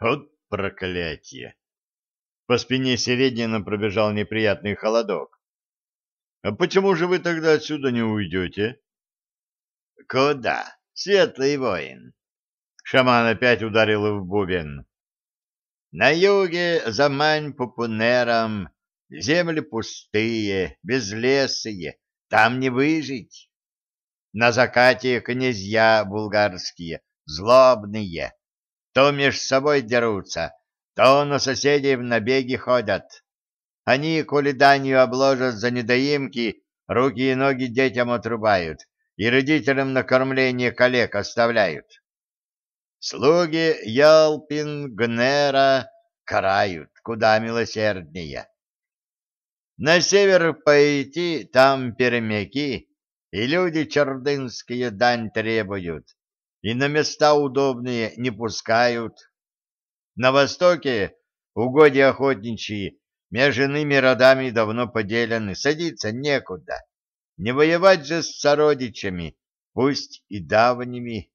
Вот проклятие! По спине Середина пробежал неприятный холодок. — А почему же вы тогда отсюда не уйдете? — Куда, светлый воин? Шаман опять ударил в бубен. — На юге за Мань-Пупунером земли пустые, безлесые, там не выжить. На закате князья булгарские, злобные, то меж собой дерутся, то на соседей в набеги ходят. Они, коли данью обложат за недоимки, руки и ноги детям отрубают и родителям на кормление коллег оставляют. Слуги Ялпин, Гнера карают куда милосерднее. На север пойти, там перемяки, и люди чердынские дань требуют, и на места удобные не пускают. На востоке угодья охотничьи между иными родами давно поделены, садиться некуда. Не воевать же с сородичами, пусть и давними.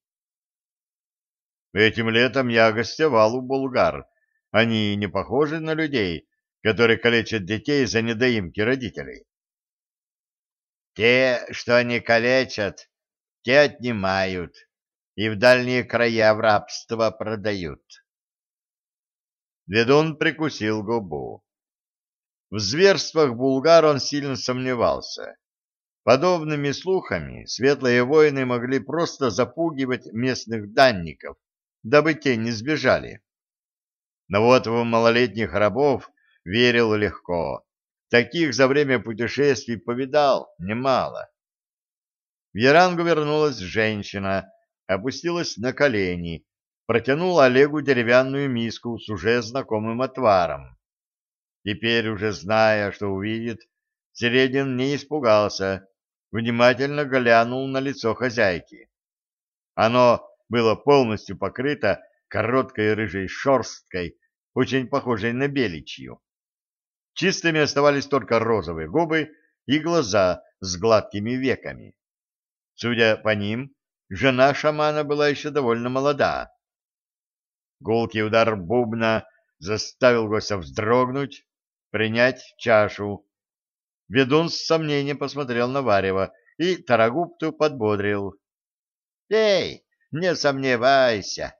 Этим летом я гостевал у булгар. Они не похожи на людей, которые калечат детей за недоимки родителей. Те, что не калечат, те отнимают и в дальние края в рабство продают. Ведун прикусил губу. В зверствах булгар он сильно сомневался. Подобными слухами светлые воины могли просто запугивать местных данников, дабы те не сбежали. Но вот в малолетних рабов верил легко. Таких за время путешествий повидал немало. В Ярангу вернулась женщина, опустилась на колени протянул Олегу деревянную миску с уже знакомым отваром. Теперь, уже зная, что увидит, Середин не испугался, внимательно глянул на лицо хозяйки. Оно было полностью покрыто короткой рыжей шерсткой, очень похожей на беличью. Чистыми оставались только розовые губы и глаза с гладкими веками. Судя по ним, жена шамана была еще довольно молода. Гулкий удар бубна заставил гостя вздрогнуть, принять чашу. Ведун с сомнением посмотрел на Варева и Тарагупту подбодрил. — Эй, не сомневайся,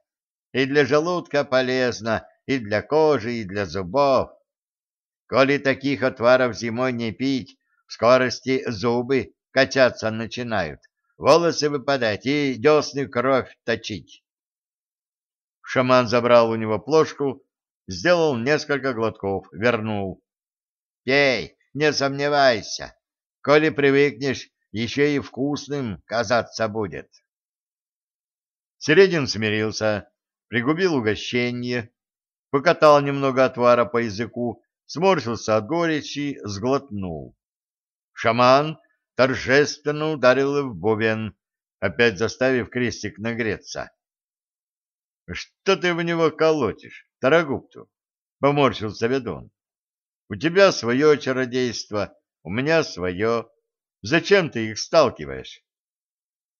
и для желудка полезно, и для кожи, и для зубов. Коли таких отваров зимой не пить, в скорости зубы качаться начинают, волосы выпадать и десны кровь точить. Шаман забрал у него плошку, сделал несколько глотков, вернул. «Пей, не сомневайся. Коли привыкнешь, еще и вкусным казаться будет». Середин смирился, пригубил угощение, покатал немного отвара по языку, сморщился от горечи, сглотнул. Шаман торжественно ударил в бубен, опять заставив крестик нагреться. — Что ты в него колотишь, Тарагупту? — поморщился ведун. — У тебя свое чародейство, у меня свое. Зачем ты их сталкиваешь?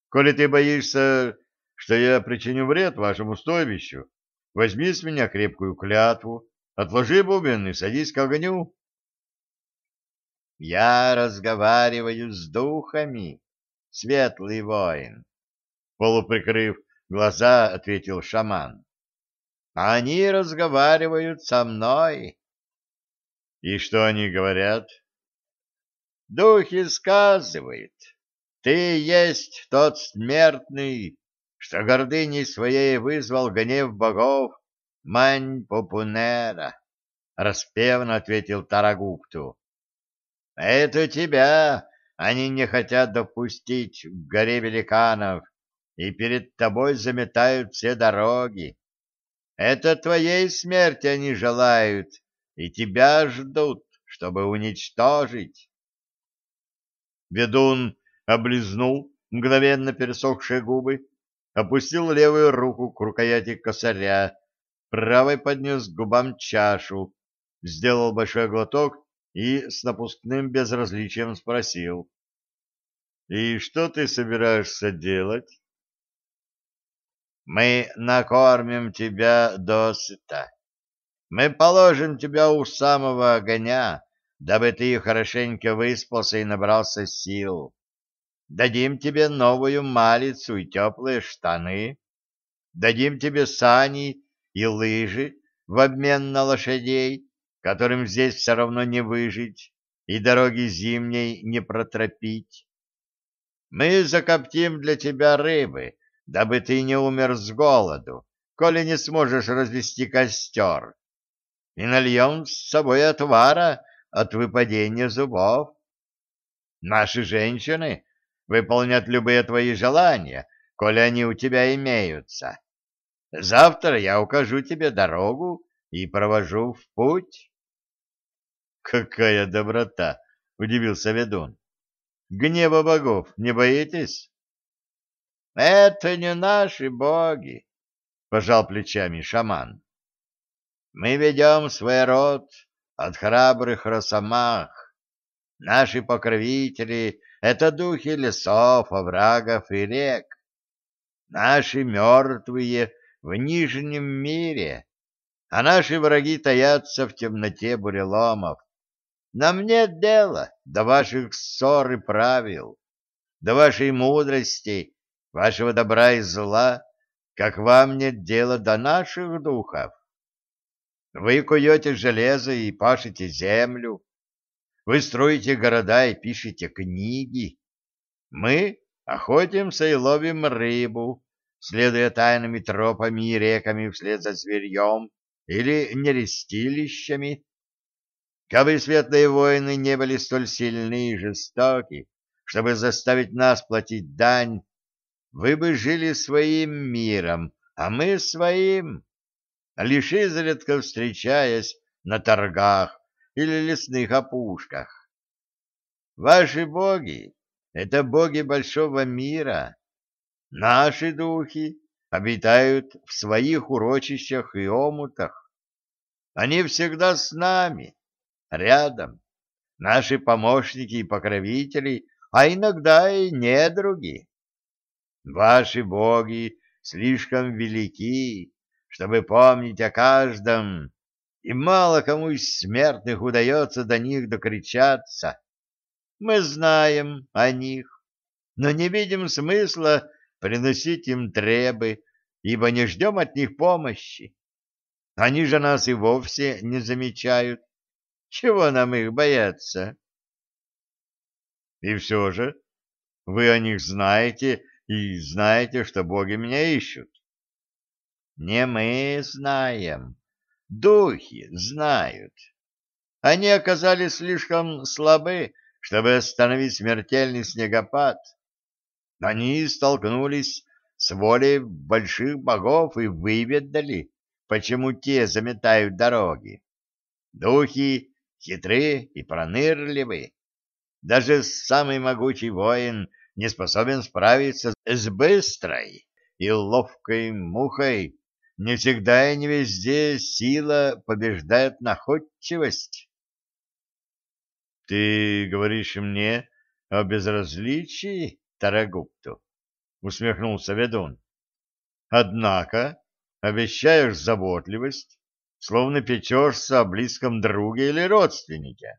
Коли ты боишься, что я причиню вред вашему стойбищу, возьми с меня крепкую клятву, отложи бубен и садись к огню. — Я разговариваю с духами, светлый воин, полуприкрыв глаза ответил шаман. Они разговаривают со мной. И что они говорят? Духи сказывают. Ты есть тот смертный, что гордыней своей вызвал гнев богов Мань Попунера, — распевно ответил Тарагупту. — Это тебя они не хотят допустить к горе великанов, и перед тобой заметают все дороги. Это твоей смерти они желают, и тебя ждут, чтобы уничтожить. Ведун облизнул мгновенно пересохшие губы, опустил левую руку к рукояти косаря, правой поднес к губам чашу, сделал большой глоток и с напускным безразличием спросил. — И что ты собираешься делать? Мы накормим тебя досыта. Мы положим тебя у самого огня, дабы ты хорошенько выспался и набрался сил. Дадим тебе новую малицу и теплые штаны. Дадим тебе сани и лыжи в обмен на лошадей, которым здесь все равно не выжить и дороги зимней не протропить. Мы закоптим для тебя рыбы, дабы ты не умер с голоду, коли не сможешь развести костер, и нальем с собой отвара от выпадения зубов. Наши женщины выполнят любые твои желания, коли они у тебя имеются. Завтра я укажу тебе дорогу и провожу в путь. Какая доброта! — удивился ведун. — Гнева богов не боитесь? — Это не наши боги, — пожал плечами шаман. — Мы ведем свой род от храбрых росомах. Наши покровители — это духи лесов, оврагов и рек. Наши мертвые в нижнем мире, а наши враги таятся в темноте буреломов. Нам нет дела до ваших ссор и правил, до вашей мудрости, вашего добра и зла, как вам нет дела до наших духов. Вы куете железо и пашете землю, вы строите города и пишете книги. Мы охотимся и ловим рыбу, следуя тайными тропами и реками вслед за зверьем или нерестилищами, Кабы светлые воины не были столь сильны и жестоки, чтобы заставить нас платить дань, вы бы жили своим миром, а мы своим, лишь изредка встречаясь на торгах или лесных опушках. Ваши боги — это боги большого мира. Наши духи обитают в своих урочищах и омутах. Они всегда с нами рядом, наши помощники и покровители, а иногда и недруги. Ваши боги слишком велики, чтобы помнить о каждом, и мало кому из смертных удается до них докричаться. Мы знаем о них, но не видим смысла приносить им требы, ибо не ждем от них помощи. Они же нас и вовсе не замечают. Чего нам их бояться? И все же вы о них знаете и знаете, что боги меня ищут. Не мы знаем, духи знают. Они оказались слишком слабы, чтобы остановить смертельный снегопад. Они столкнулись с волей больших богов и выведали, почему те заметают дороги. Духи хитры и пронырливы. Даже самый могучий воин не способен справиться с быстрой и ловкой мухой. Не всегда и не везде сила побеждает находчивость. — Ты говоришь мне о безразличии, Тарагупту? — усмехнулся ведун. — Однако обещаешь заботливость словно печешься о близком друге или родственнике.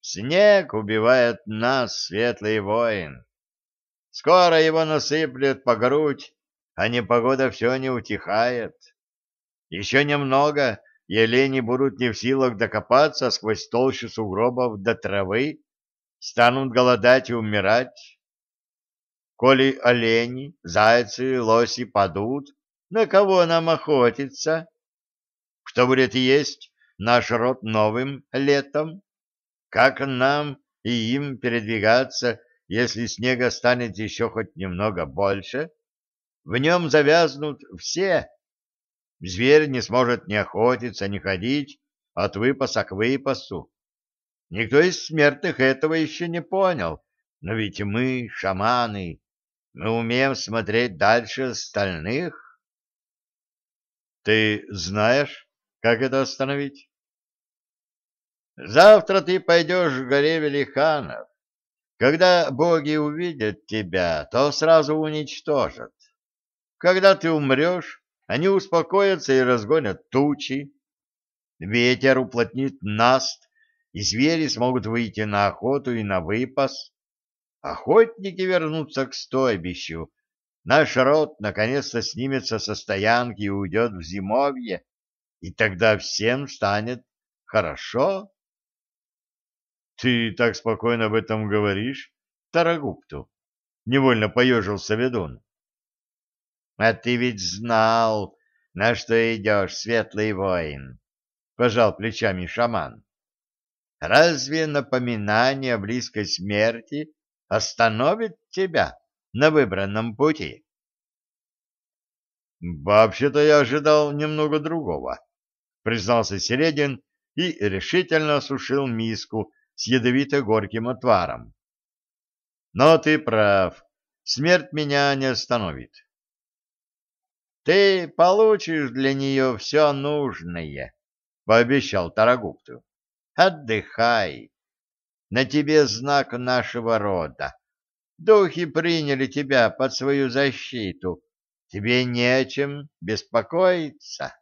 Снег убивает нас, светлый воин. Скоро его насыплет по грудь, а непогода все не утихает. Еще немного, и олени будут не в силах докопаться сквозь толщу сугробов до травы, станут голодать и умирать. Коли олени, зайцы, лоси падут, на кого нам охотиться? Что будет есть наш род новым летом? Как нам и им передвигаться, если снега станет еще хоть немного больше? В нем завязнут все. Зверь не сможет ни охотиться, ни ходить от выпаса к выпасу. Никто из смертных этого еще не понял, но ведь мы, шаманы, мы умеем смотреть дальше остальных. Ты знаешь, как это остановить? Завтра ты пойдешь к горе великанов. Когда боги увидят тебя, то сразу уничтожат. Когда ты умрешь, они успокоятся и разгонят тучи. Ветер уплотнит наст, и звери смогут выйти на охоту и на выпас. Охотники вернутся к стойбищу. Наш род наконец-то снимется со стоянки и уйдет в зимовье, и тогда всем станет хорошо. — Ты так спокойно об этом говоришь, Тарагупту? — невольно поежился ведун. — А ты ведь знал, на что идешь, светлый воин, — пожал плечами шаман. — Разве напоминание о близкой смерти остановит тебя на выбранном пути? — Вообще-то я ожидал немного другого, — признался Середин и решительно осушил миску с ядовито-горьким отваром. — Но ты прав, смерть меня не остановит. — Ты получишь для нее все нужное, — пообещал Тарагупту. — Отдыхай. На тебе знак нашего рода. Духи приняли тебя под свою защиту. Тебе не о чем беспокоиться.